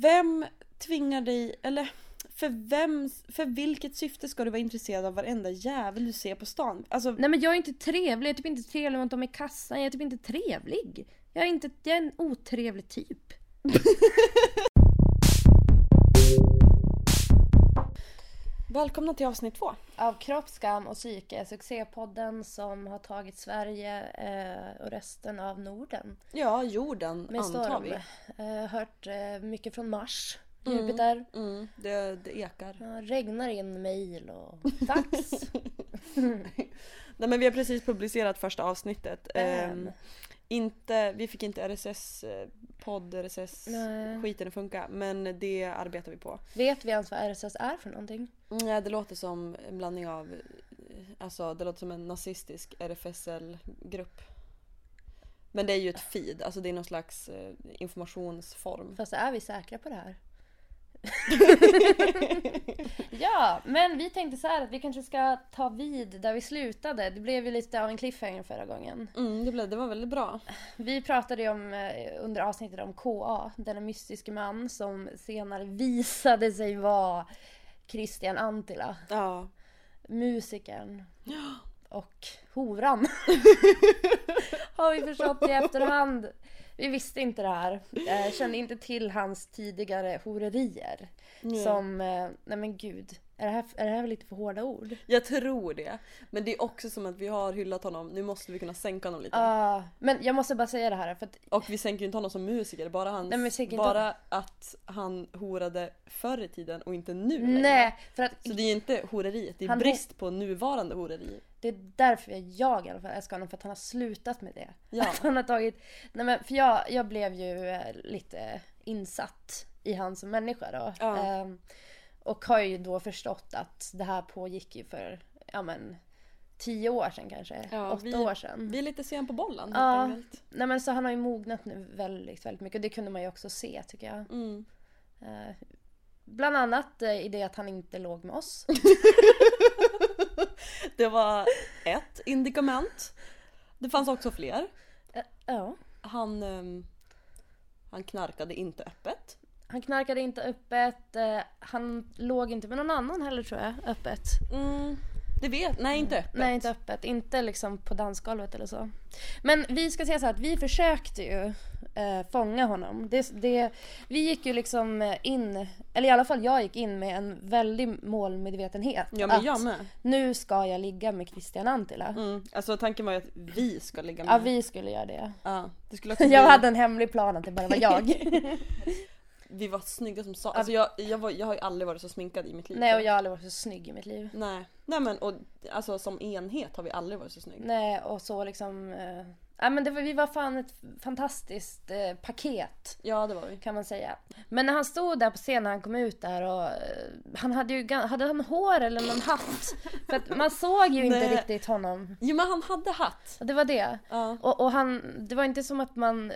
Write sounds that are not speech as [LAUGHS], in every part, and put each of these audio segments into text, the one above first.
Vem tvingar dig, eller för vem, för vilket syfte ska du vara intresserad av varenda jävel du ser på stan? Alltså, Nej men jag är inte trevlig, jag är typ inte trevlig mot dem i kassan, jag är typ inte trevlig. Jag är, inte, jag är en otrevlig typ. [LAUGHS] välkomna till avsnitt två. Av Kropp, skam och psyke, succépodden som har tagit Sverige eh, och resten av Norden Ja, jorden med antar storm. vi. Eh, hört eh, mycket från Mars, Mm. Jupiter. Mm, det, det ekar. Ja, regnar in mejl och [LAUGHS] fax. Nej men vi har precis publicerat första avsnittet. Bam. Inte, vi fick inte RSS eh, podd, RSS Nej. skiten att funka men det arbetar vi på. Vet vi ens vad RSS är för någonting? Nej det låter som en blandning av, alltså det låter som en nazistisk RFSL-grupp. Men det är ju ett feed, alltså det är någon slags eh, informationsform. Fast är vi säkra på det här? [LAUGHS] ja, men vi tänkte så här att vi kanske ska ta vid där vi slutade. Det blev ju lite av en cliffhanger förra gången. Mm, det, blev, det var väldigt bra. Vi pratade ju om, eh, under avsnittet om KA, denna mystiska man som senare visade sig vara Christian Antila. Ja. Musikern. Och horan. [LAUGHS] Har vi förstått i efterhand. Vi visste inte det här. Eh, kände inte till hans tidigare horerier. Som, eh, nej men gud. Är det, här, är det här lite för hårda ord? Jag tror det. Men det är också som att vi har hyllat honom, nu måste vi kunna sänka honom lite. Ah, men jag måste bara säga det här för att Och vi sänker ju inte honom som musiker, bara, hans, Nej, inte bara att han horade förr i tiden och inte nu längre. Nej, för att Så det är inte horeriet, det är Han brist på nuvarande horeri. det är därför jag i alla fall älskar honom för att han har slutat med det. Ja. [LAUGHS] Att han har tagit, nej men för jag, jag blev ju eh, lite insatt i han som människa då. Ja. Ehm, och har ju då förstått att det här pågick ju för, ja men tio år sedan kanske. Ja, åtta vi- år sedan. Vi är lite sen på bollen helt Ja. enkelt. Nej men så han har ju mognat nu väldigt, väldigt mycket och det kunde man ju också se tycker jag. Mm. Eh, bland annat eh, i det att han inte låg med oss. [LAUGHS] Det var ett indikament. Det fanns också fler. Eh, ja. Han, ehm, han knarkade inte öppet. Han knarkade inte öppet, eh, han låg inte med någon annan heller tror jag, öppet. Mm. Det vet, nej inte öppet. Nej inte öppet, inte liksom på dansgolvet eller så. Men vi ska säga så här att vi försökte ju eh, fånga honom. Det, det, vi gick ju liksom in, eller i alla fall jag gick in med en väldig målmedvetenhet. Ja men jag med. nu ska jag ligga med Christian Antila. Mm. Alltså tanken var ju att vi ska ligga med. Ja vi skulle göra det. Ja, det skulle [LAUGHS] också bli... Jag hade en hemlig plan att det bara var jag. [LAUGHS] [LAUGHS] Vi var snygga som sa. Alltså jag, jag, var, jag har ju aldrig varit så sminkad i mitt liv. Nej och jag har aldrig varit så snygg i mitt liv. Nej. Nej men och alltså som enhet har vi aldrig varit så snygga. Nej och så liksom, eh, ja men det var, vi var fan ett fantastiskt eh, paket. Ja det var vi. kan man säga. Men när han stod där på scenen, när han kom ut där och eh, han hade ju, hade han hår eller någon hatt? [LAUGHS] För att man såg ju inte Nej. riktigt honom. Jo men han hade hatt. Och det var det. Ja. Och, och han, det var inte som att man,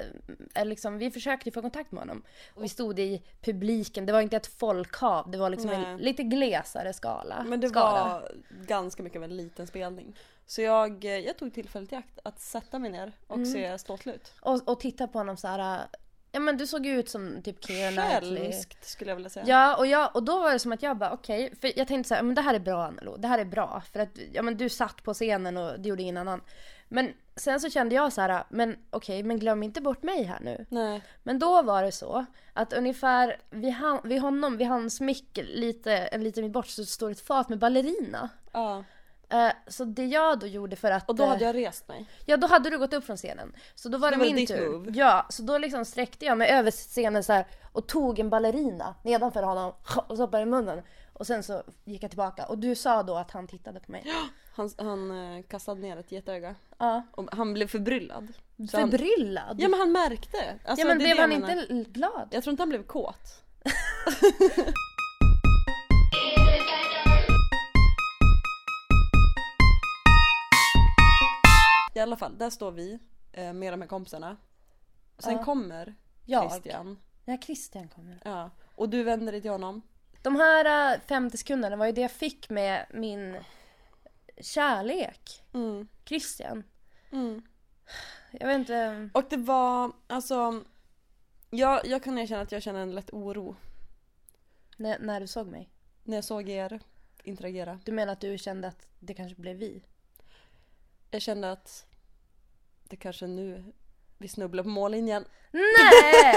eh, liksom, vi försökte få kontakt med honom. Och vi stod i publiken, det var inte ett folkhav, det var liksom en Nej. lite glesare skala. Men det skala. var ganska mycket av en liten spelning. Så jag, eh, jag tog tillfället i akt att sätta mig ner och Mm. se ståtlig ut. Och, och titta på honom så här. ja men du såg ju ut som typ Keira. Själskt skulle jag vilja säga. Ja, och, jag, och då var det som att jag bara okej, för jag tänkte så här, men det här är bra Annelo, det här är bra. För att ja, men du satt på scenen och det gjorde ingen annan. Men sen så kände jag så här, men okej, men glöm inte bort mig här nu. Nej. Men då var det så att ungefär vid, han, vid honom, vid hans mick lite, en liten bit bort så står ett fat med ballerina. Ja. Eh, så det jag då gjorde för att... Och då eh, hade jag rest mig. Ja, då hade du gått upp från scenen. Så då var det, det var min tur. move. Ja, så då liksom sträckte jag mig över scenen så här och tog en ballerina nedanför honom och stoppade i munnen. Och sen så gick jag tillbaka och du sa då att han tittade på mig. Han, han eh, kastade ner ett getöga. Ja. Och han blev förbryllad. Så han, Förbryllad? ja men han märkte. Alltså, ja men blev han menar. inte glad? Jag tror inte han blev kåt. [LAUGHS] [LAUGHS] I alla fall, där står vi eh, med de här kompisarna. Sen Ja. kommer Jag? Christian. När Christian kommer. Ja. Och du vänder dig till honom. De här äh, 50 sekunderna var ju det jag fick med min kärlek. Mm. Christian. Mm. Jag vet inte. Och det var alltså Ja, jag kan erkänna att jag känner en lätt oro När, när du såg mig. när jag såg er interagera. Du menar att du kände att det kanske blev vi? Jag kände att det kanske är nu vi snubblar på mållinjen. Nej!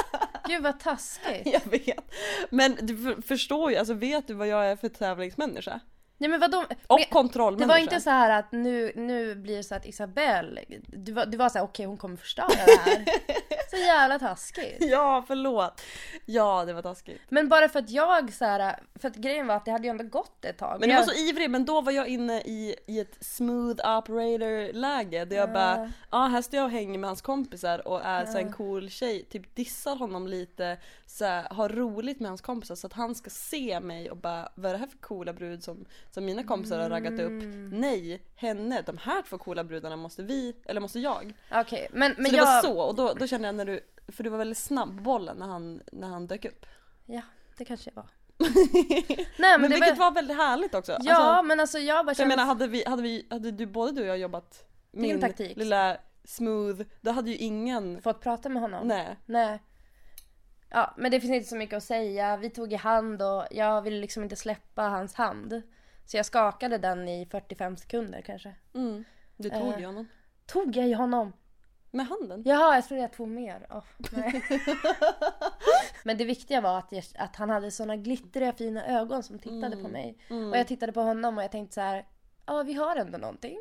[LAUGHS] Gud vad taskigt. Jag vet. Men du för- förstår ju, alltså vet du vad jag är för tävlingsmänniska? Nej men vadå? Och Men- kontrollmänniska. Det var inte så här att nu, nu blir det så att Isabelle, du var, du var så här: okej hon kommer förstöra det här. [LAUGHS] Så jävla taskigt. [LAUGHS] Ja, förlåt. Ja, det var taskigt. Men bara för att jag så här, för att grejen var att det hade ju ändå gått ett tag. Men du jag, var så ivrig, men då var jag inne i, i ett smooth operator läge där jag Ja. bara, ja här står jag och hänger med hans kompisar och är så här en cool tjej, typ dissar honom lite, så här, har roligt med hans kompisar så att han ska se mig och bara, vad är det här för coola brud som, som mina kompisar har raggat upp? Mm. Nej, henne, de här två coola brudarna måste vi, eller måste jag. Okej, men, men så det jag... var så, och då, då kände jag när du, för du var väldigt snabb på bollen när han, när han dök upp. Ja, det kanske jag var. [LAUGHS] Nej men, Men, det vilket var... var väldigt härligt också. Ja Alltså, men alltså jag bara För jag kände... menar hade vi, hade vi, hade du, både du och jag jobbat min taktik. lilla smooth, då hade ju ingen, Fått prata med honom. nej. Nej. Ja, men det finns inte så mycket att säga. Vi tog i hand och jag ville liksom inte släppa hans hand. Så jag skakade den i 45 sekunder kanske. Mm. Du tog Eh. ju honom. Tog jag i honom? Med handen? Jaha, jag trodde jag tog mer. Nej. [LAUGHS] Men det viktiga var att, jag, att han hade såna glittriga fina ögon som tittade på mig. Och jag tittade på honom och jag tänkte så här. Ja, vi har ändå någonting.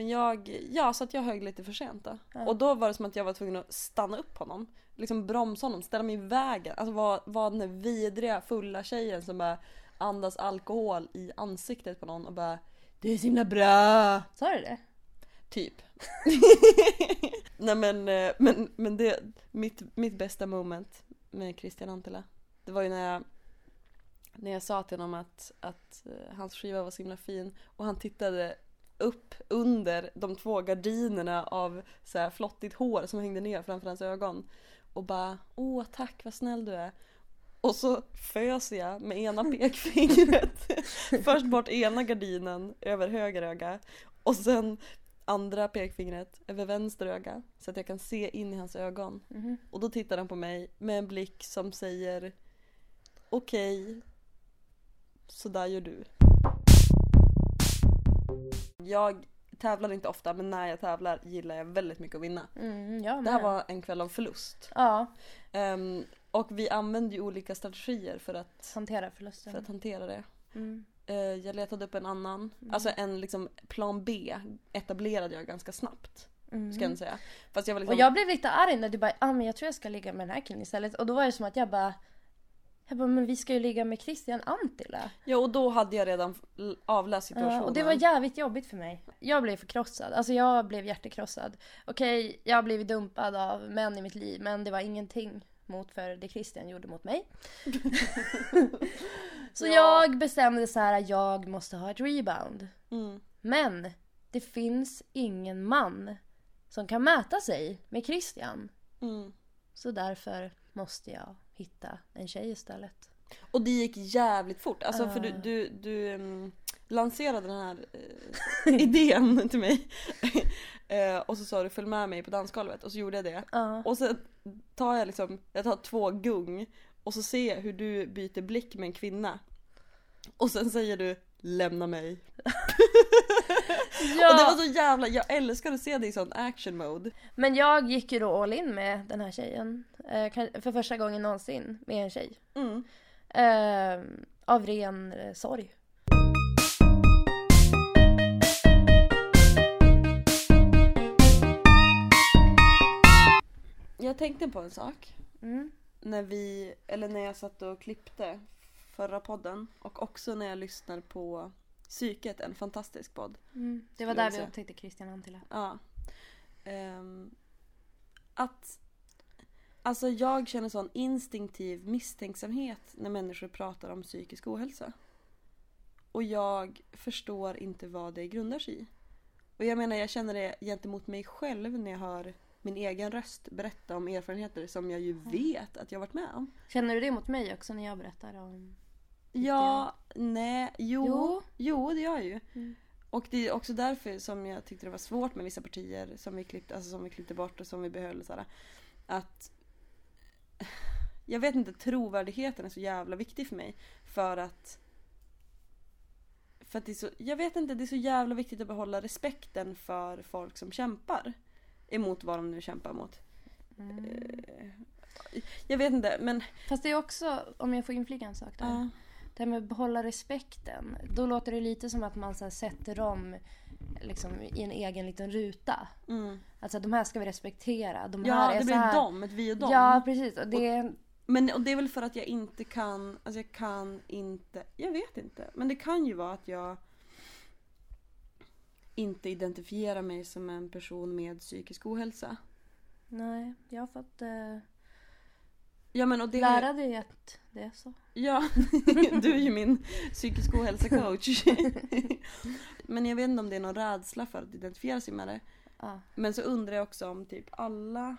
Men jag, ja så att jag högg lite för sent då. Och då var det som att jag var tvungen att stanna upp honom. Liksom bromsa honom, ställa mig i vägen. Alltså vara var den där vidriga fulla tjejen som bara andas alkohol i ansiktet på någon och bara Du är så himla bra! Sa du det? Typ. [LAUGHS] Nej men, eh, men, men det, mitt, mitt bästa moment med Christian Antila, det var ju när jag, när jag sa till honom att, att eh, hans skiva var så himla fin och han tittade upp under de två gardinerna av så här flottigt hår som hängde ner framför hans ögon och bara åh tack vad snäll du är och så fös jag med ena pekfingret [LAUGHS] först bort ena gardinen över höger öga och sen andra pekfingret över vänster öga så att jag kan se in i hans ögon. Mhm. Och då tittar han på mig med en blick som säger Okej, så där gör du. Jag tävlar inte ofta men när jag tävlar gillar jag väldigt mycket att vinna. Mm, jag Det här var en kväll av förlust. Ja, Ehm, och vi använde ju olika strategier för att, hantera förlusten. för att hantera det. Mm. Eh, jag letade upp en annan, alltså en liksom plan B etablerade jag ganska snabbt. Mm. Ska jag säga. Fast jag var liksom, Och jag blev lite arg när du bara ah, men jag tror jag ska ligga med den här killen istället. Och då var det som att jag bara jag bara, men vi ska ju ligga med Christian Antila. ja och då hade jag redan avläst situationen. Ja, och det var jävligt jobbigt för mig. Jag blev förkrossad. Alltså jag blev hjärtekrossad. Okej, jag har blivit dumpad av män i mitt liv. Men det var ingenting mot för det Christian gjorde mot mig. [LAUGHS] så Ja. jag bestämde så här, jag måste ha ett rebound. mm. Men det finns ingen man som kan mäta sig med Christian. Mm. Så därför måste jag hitta en tjej istället. Och det gick jävligt fort. Alltså för du, du, du mm, lanserade den här eh, [LAUGHS] idén till mig. [LAUGHS] eh, och så sa du följ med mig på dansgolvet och så gjorde jag det. Ja. Och sen tar jag liksom, jag tar två gung och så ser jag hur du byter blick med en kvinna. Och sen säger du lämna mig. [LAUGHS] Och det var så jävla, jag älskar att se dig i sån action mode. Men jag gick ju då all in med den här tjejen. Eh, för första gången någonsin med en tjej. Mm. Eh, av ren eh, sorg. Jag tänkte på en sak. Mm. när vi, eller när jag satt och klippte förra podden och också när jag lyssnar på Psyket, en fantastisk podd. Mm. Det var där vi upptäckte Christian Antila. Ja. Ehm, att Alltså jag känner sån instinktiv misstänksamhet när människor pratar om psykisk ohälsa. Och jag förstår inte vad det grundar sig i. Och jag menar jag känner det gentemot mig själv när jag hör min egen röst berätta om erfarenheter som jag ju vet att jag varit med om. Känner du det mot mig också när jag berättar om Ja, nej, jo, jo. Jo. det gör jag ju. Mm. Och det är också därför som jag tyckte det var svårt med vissa partier som vi klippte, alltså som vi klippte bort och som vi behöll. Så att jag vet inte, trovärdigheten är så jävla viktig för mig. För att för att det är så, jag vet inte, det är så jävla viktigt att behålla respekten för folk som kämpar. Emot vad de nu kämpar mot. Mm. Eh, Jag vet inte, men... Fast det är också, om jag får inflika en sak där. Ja. Det här med att behålla respekten. Då låter det lite som att man så här, sätter dem liksom, i en egen liten ruta. Mm. Alltså de här ska vi respektera. De Ja, här är det så blir här. dem, ett vi och dem. Ja, precis. Och det, Men och det är väl för att jag inte kan, alltså jag kan inte, jag vet inte. Men det kan ju vara att jag inte identifierar mig som en person med psykisk ohälsa. nej, jag har fått eh, Ja men och det... lära dig att det är så. Ja, [LAUGHS] du är ju min psykisk ohälsa-coach. [LAUGHS] men jag vet inte om det är någon rädsla för att identifiera sig med det. Ja. Men så undrar jag också om typ alla...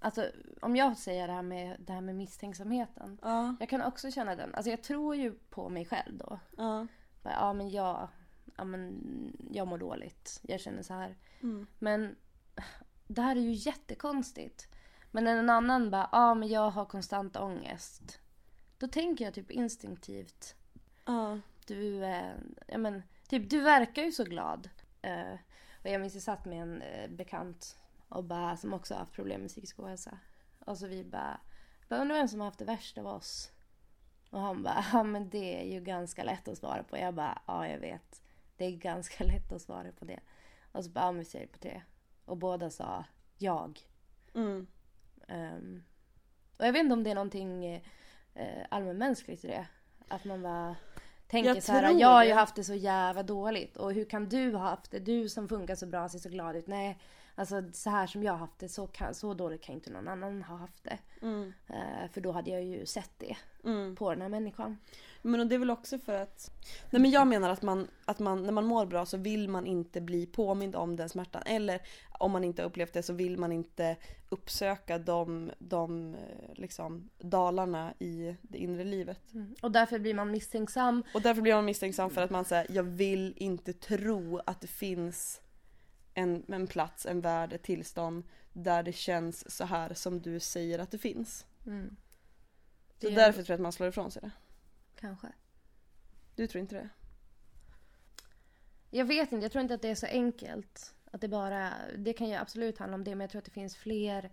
Alltså om jag säger det här med, det här med misstänksamheten. Ja, Jag kan också känna den. Alltså jag tror ju på mig själv då. ja. Bara, Ja men jag, ja, men jag mår dåligt. Jag känner så här. Mm. Men det här är ju jättekonstigt. Men när en annan bara, ja men jag har konstant ångest. Då tänker jag typ instinktivt, Ja. du, eh, ja men, typ du verkar ju så glad. Eh, och jag minns jag satt med en eh, bekant och bara, som också har haft problem med psykisk ohälsa. Och så vi bara, bara undrar vem som har haft det värst av oss. Och han bara, ja men det är ju ganska lätt att svara på. Jag bara, ja jag vet. Det är ganska [LAUGHS] lätt att svara på det. Och så bara, ja men vi säger det på tre. Och båda sa, jag. Mm. Ehm, och jag vet inte om det är någonting eh, allmänmänskligt i det. Att man bara tänker Jag så här, jag har ju haft det så jävla dåligt. Och hur kan du ha haft det? Du som funkar så bra, ser så glad ut. Nej, alltså så här som jag har haft det, så, kan, så dåligt kan inte någon annan ha haft det. Mm. Eh, för då hade jag ju sett det Mm. på den här människan. Men och det är väl också för att... Nej men jag menar att man, att man, när man mår bra så vill man inte bli påmind om den smärtan. Eller om man inte har upplevt det så vill man inte uppsöka de, de eh, liksom, dalarna i det inre livet. Och därför blir man misstänksam. Och därför blir man misstänksam för att man säger jag vill inte tro att det finns en, en plats, en värld, ett tillstånd där det känns så här som du säger att det finns. Mm. Så Det- därför tror jag att man slår ifrån sig det. Kanske. Du tror inte det? Jag vet inte, jag tror inte att det är så enkelt. Att det bara, det kan ju absolut handla om det men jag tror att det finns fler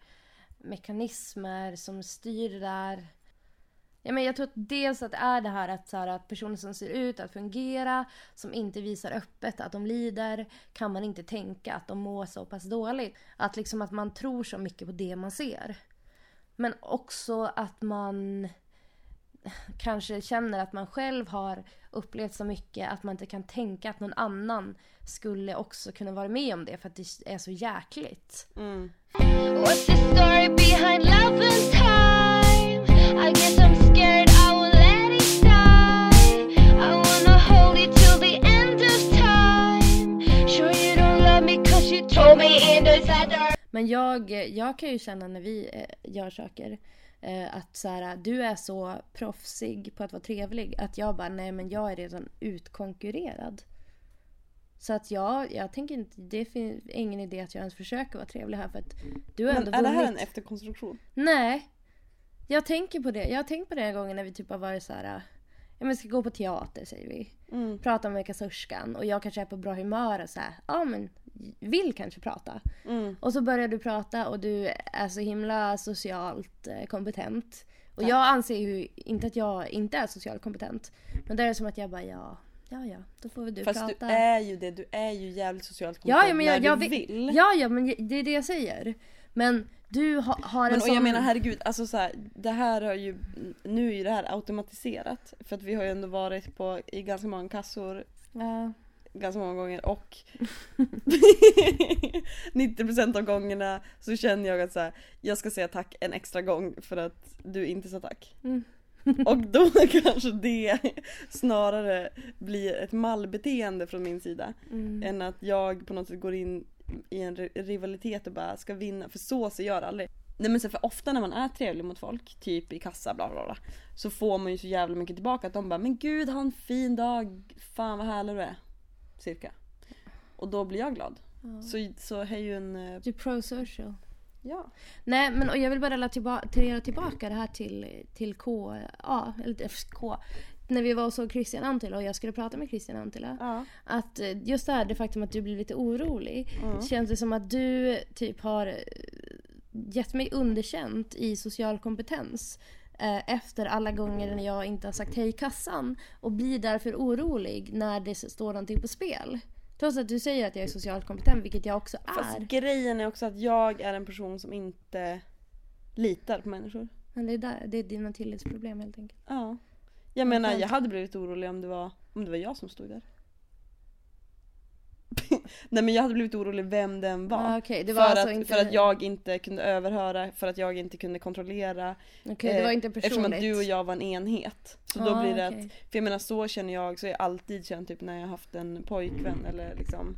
mekanismer som styr det där. Ja, men jag tror att dels att det är det här att, så här, att personer som ser ut att fungera, som inte visar öppet att de lider, kan man inte tänka att de mår så pass dåligt. Att liksom att man tror så mycket på det man ser. Men också att man kanske känner att man själv har upplevt så mycket att man inte kan tänka att någon annan skulle också kunna vara med om det för att det är så jäkligt. Mm. Men jag, jag kan ju känna när vi eh, gör saker eh, att så här, du är så proffsig på att vara trevlig att jag bara nej men jag är redan utkonkurrerad. Så att jag, jag tänker inte, det finns ingen idé att jag ens försöker vara trevlig här för att du har Men ändå är det vunnit. här en efterkonstruktion? Nej. Jag tänker på det. Jag har tänkt på det en gång när vi typ har varit så här. Ja men ska gå på teater säger vi. Mm. Prata med kassörskan och jag kanske är på bra humör och så här. Ja men vill kanske prata. Mm. Och så börjar du prata och du är så himla socialt eh, kompetent. Och jag anser ju inte att jag inte är socialt kompetent. Men det är som att jag bara ja, ja ja, då får väl du Fast prata. du är ju det, du är ju jävligt socialt ja, kompetent ja, men jag, när jag du vill. Ja, ja, men det är det jag säger. Men du ha, har en Men, och sån... jag menar herregud, alltså så här, det här har ju, nu är ju det här automatiserat. För att vi har ju ändå varit på, i ganska många kassor Ja. ganska många gånger och [LAUGHS] 90% av gångerna så känner jag att så här, jag ska säga tack en extra gång för att du inte sa tack. Mm. [LAUGHS] Och då [LAUGHS] kanske det snarare blir ett mallbeteende från min sida. Mm. Än att jag på något sätt går in i en ri- rivalitet och bara ska vinna, för så ser jag det aldrig. Nej men så för ofta när man är trevlig mot folk, typ i kassa bla bla bla. Så får man ju så jävla mycket tillbaka att de bara 'Men gud ha en fin dag, fan vad härlig du är' Cirka. Och då blir jag glad. Ja. Så, så är ju en... eh, Du är pro-social. Ja. Nej men och jag vill bara relatera tillbaka det här till, till KA, eller till K. När vi var och såg Christian Antila och jag skulle prata med Christian Antila. Ja. Att eh, just det här det faktum att du blir lite orolig. Mm. Känns det som att du typ har eh, gett mig underkänt i social kompetens. eh, Efter alla gånger när jag inte har sagt hej i kassan. Och blir därför orolig när det står någonting på spel. Trots att du säger att jag är socialt kompetent, vilket jag också Fast är. grejen är också att jag är en person som inte litar på människor. Men det är, där, det är dina tillitsproblem helt enkelt. Ja. Jag menar jag hade blivit orolig om det var, om det var jag som stod där. [LAUGHS] Nej men jag hade blivit orolig vem den var. Ah, det var för, alltså att, inte... för att jag inte kunde överhöra, för att jag inte kunde kontrollera. Okej, det var eh, inte personligt. Eftersom att du och jag var en enhet. Så då Ah, blir det okej. att, för jag menar så känner jag, så har jag alltid känt typ när jag har haft en pojkvän eller liksom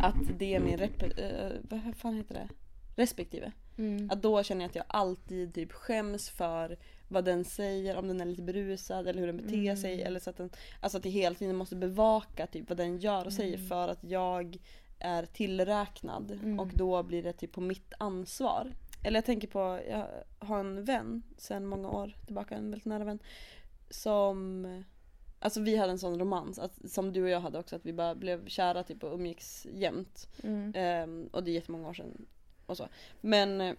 Att det är min rep, eh, vad fan heter det? Respektive. Mm. Att då känner jag att jag alltid typ skäms för vad den säger, om den är lite berusad eller hur den beter Mm. sig. Eller så att den, alltså att jag hela tiden måste bevaka typ vad den gör och säger Mm. för att jag är tillräknad. Mm. Och då blir det typ på mitt ansvar. Eller jag tänker på, jag har en vän sedan många år tillbaka, en väldigt nära vän. Som Alltså vi hade en sån romans, att, som du och jag hade också, att vi bara blev kära typ och umgicks jämt. Ehm, och det är jättemånga år sedan. Och så. Men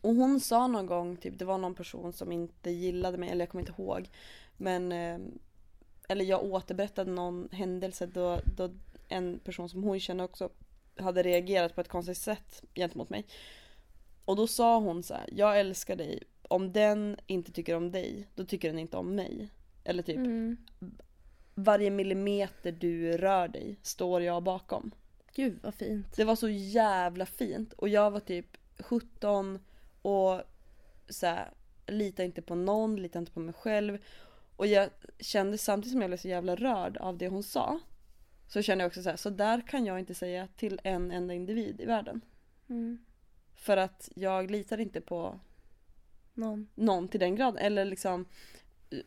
och hon sa någon gång, typ det var någon person som inte gillade mig, eller jag kommer inte ihåg. Men ehm, eller jag återberättade någon händelse då, då en person som hon känner också hade reagerat på ett konstigt sätt gentemot mig. Och då sa hon så här, jag älskar dig. Om den inte tycker om dig, då tycker den inte om mig. Eller typ, Mm. varje millimeter du rör dig står jag bakom. Gud vad fint. Det var så jävla fint och jag var typ 17 och så här, litade inte på någon, litade inte på mig själv. Och jag kände samtidigt som jag blev så jävla rörd av det hon sa. Så kände jag också så här, så där kan jag inte säga till en enda individ i världen. Mm. För att jag litar inte på Någon. någon till den graden. Eller liksom,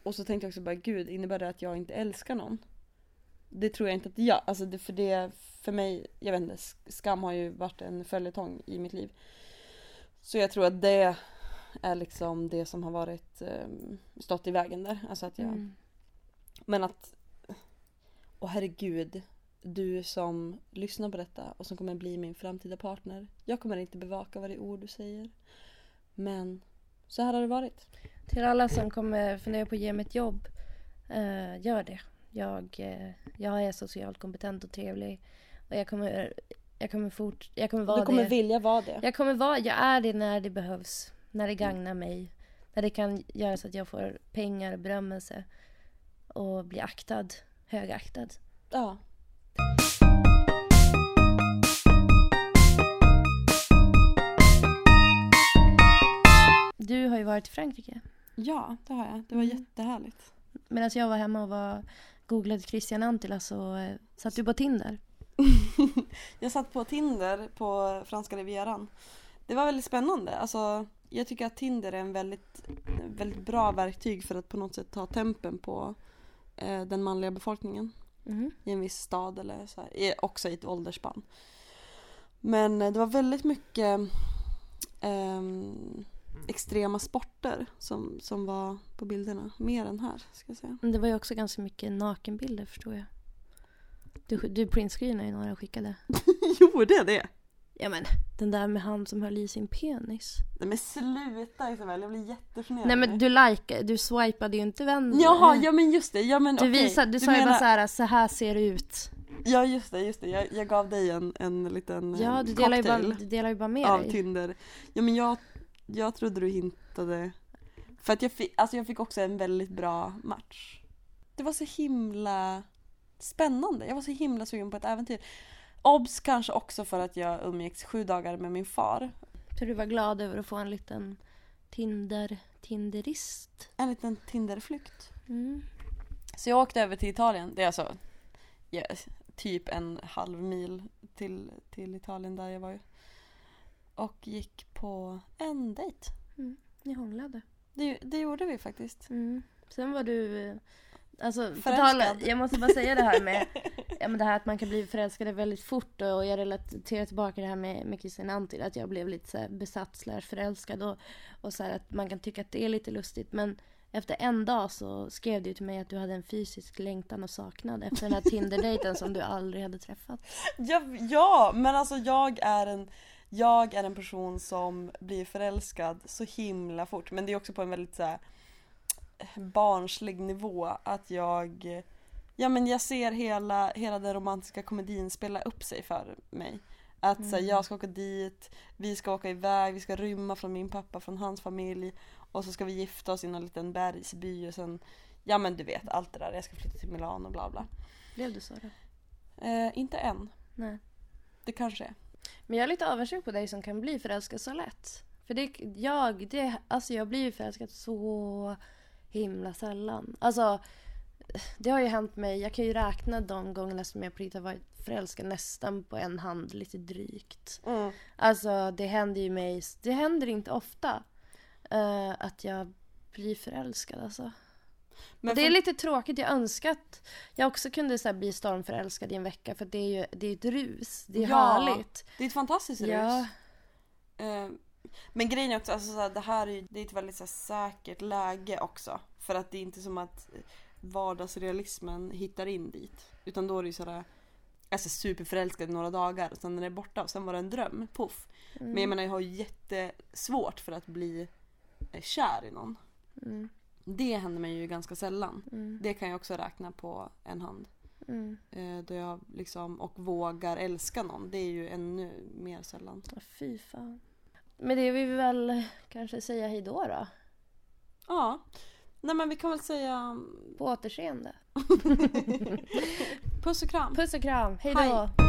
och så tänkte jag också bara, gud innebär det att jag inte älskar någon? Det tror jag inte att gör. Alltså det, för det, för mig, jag vet inte, sk- skam har ju varit en följetong i mitt liv. Så jag tror att det är liksom det som har varit, eh, stått i vägen där. Alltså att jag, Mm. men att, åh herregud, du som lyssnar på detta och som kommer bli min framtida partner. Jag kommer inte bevaka varje ord du säger. Men så här har det varit. Till alla som kommer fundera på att ge mig ett jobb. Eh, gör det. Jag, eh, jag är socialt kompetent och trevlig. Och jag kommer, jag kommer, fort, jag kommer vara Du kommer det. vilja vara det. Jag kommer vara, jag är det när det behövs. När det gagnar mig. När det kan göra så att jag får pengar, berömmelse. Och bli aktad. Högaktad. Ja. Du har ju varit i Frankrike. Ja, det har jag. Det var Mm. jättehärligt. Medan jag var hemma och var, googlade Christian Antila så eh, satt du på Tinder. [LAUGHS] jag satt på Tinder på franska rivieran. Det var väldigt spännande. Alltså, jag tycker att Tinder är en väldigt, väldigt bra verktyg för att på något sätt ta tempen på eh, den manliga befolkningen. Mhm. i en viss stad eller så här, i- också i ett åldersspann. Men eh, det var väldigt mycket ehm, extrema sporter som, som var på bilderna. Mer än här ska jag säga. Det var ju också ganska mycket nakenbilder förstår jag. Du, du printscreenade ju några och skickade. [LAUGHS] Gjorde jag det? Ja men den där med han som höll i sin penis. Nej men sluta Isabel, jag blir jättegenerad. Nej men du likade, du swipade ju inte vän. Jaha, ja men just det. Ja, men, Du, okej. visade, du, sa ju menar- bara så här, så här ser det ut. Ja just det, just det. Jag, jag gav dig en, en liten Ja du delar, ju bara, du delar ju bara med av dig. Tinder. Ja men jag, jag trodde du hintade. För att jag fick, alltså jag fick också en väldigt bra match. Det var så himla spännande. Jag var så himla sugen på ett äventyr. Obs kanske också för att jag umgicks sju dagar med min far. Så du var glad över att få en liten Tinder, Tinderist. En liten Tinderflykt. Mm. Så jag åkte över till Italien. Det är alltså ja, typ en halv mil till, till Italien där jag var. ju. och gick på en dejt. Ni hånglade. Det, det gjorde vi faktiskt. Mm. Sen var du... Alltså, på Förälskad. tal, jag måste bara säga det här med [LAUGHS] ja, men det här att man kan bli förälskad väldigt fort och jag relaterar tillbaka det här med, med Kristin Antil att jag blev lite så besatt slash förälskad och, och så att man kan tycka att det är lite lustigt men efter en dag så skrev du till mig att du hade en fysisk längtan och saknad efter den här Tinder-dejten som du aldrig hade träffat. Ja, ja, men alltså jag är en jag är en person som blir förälskad så himla fort. Men det är också på en väldigt så här, barnslig nivå att jag Ja men jag ser hela, hela den romantiska komedin spela upp sig för mig. Att så här, jag ska åka dit, vi ska åka iväg, vi ska rymma från min pappa, från hans familj och så ska vi gifta oss i någon liten bergsby och sen Ja men du vet allt det där, jag ska flytta till Milano och bla bla. Blev du så då? Eh, inte än, Nej. det kanske är. Men jag är lite avundsjuk på dig som kan bli förälskad så lätt. För det, jag, det, alltså jag blir ju förälskad så himla sällan. Alltså, det har ju hänt mig. Jag kan ju räkna de gångerna som jag på riktigt har varit förälskad nästan på en hand, lite drygt. Mm. Alltså det händer ju mig, det händer inte ofta eh, att jag blir förälskad alltså. Men det är lite tråkigt, jag önskar att jag också kunde så bli stormförälskad i en vecka för det är ju det är ett rus, det är Ja, härligt. Det är ett fantastiskt rus. Ja. Eh, Men grejen är också, alltså, så här, det här är, ju- det är ett väldigt så här, säkert läge också. För att det är inte som att vardagsrealismen hittar in dit. Utan då är det ju sådär, alltså superförälskad i några dagar och sen är det borta och sen var det en dröm, puff. Men jag menar jag har ju jättesvårt för att bli eh, kär i någon. Mm, Det händer mig ju ganska sällan. mm, Det kan jag också räkna på en hand. mm. Eh, Då jag liksom, och vågar älska någon. Det är ju ännu mer sällan. Ja, Fy fan. Med det vill vi väl kanske säga hej då då? Ja. Nej men vi kan väl säga På återseende. [LAUGHS] puss och kram. Puss och kram, hej då! Hej.